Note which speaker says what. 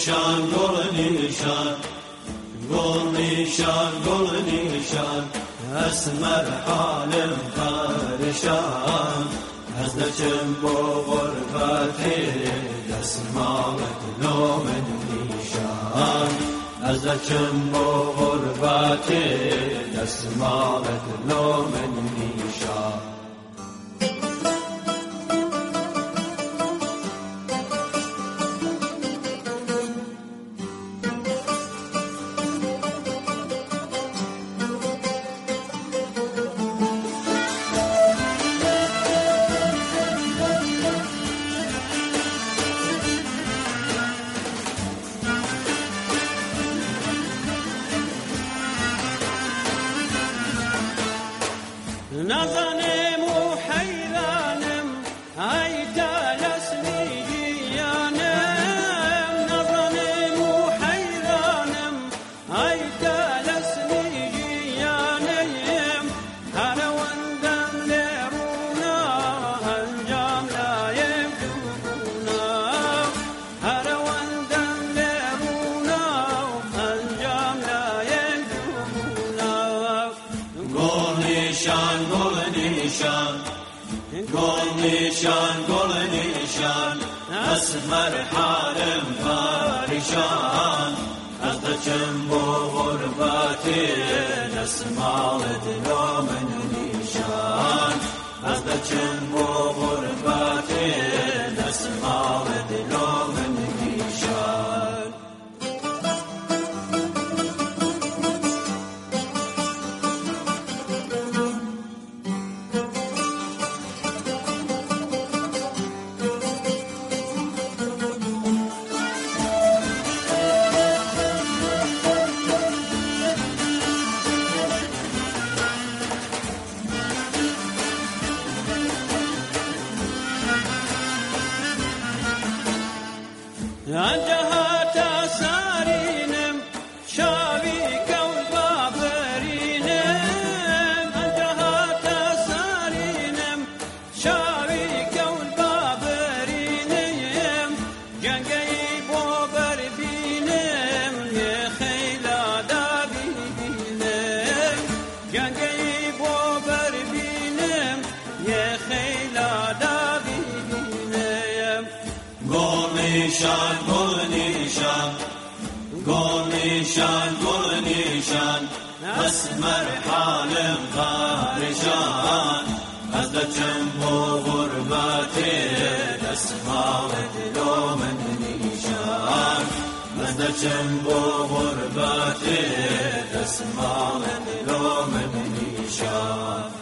Speaker 1: گل نیشان گل نیشان گل نیشان گل نیشان اسمر حالم پریشان از دچم با غربتی دسمالت لومن نیشان از دچم با غربتی دسمالت لومن نیشان
Speaker 2: و نشان
Speaker 1: گل نشان گل نشان گل نیشان اسمر حالم پریشان از دچم با غربتی نسمال دلو من نیشان از
Speaker 2: انجهت
Speaker 1: گل نیشان گل نیشان گل نیشان گل نیشان اسمر حالم پریشان از دچم با غربتی دستمال دلو من نیشان از دچم با غربتی دستمال دلو من نیشان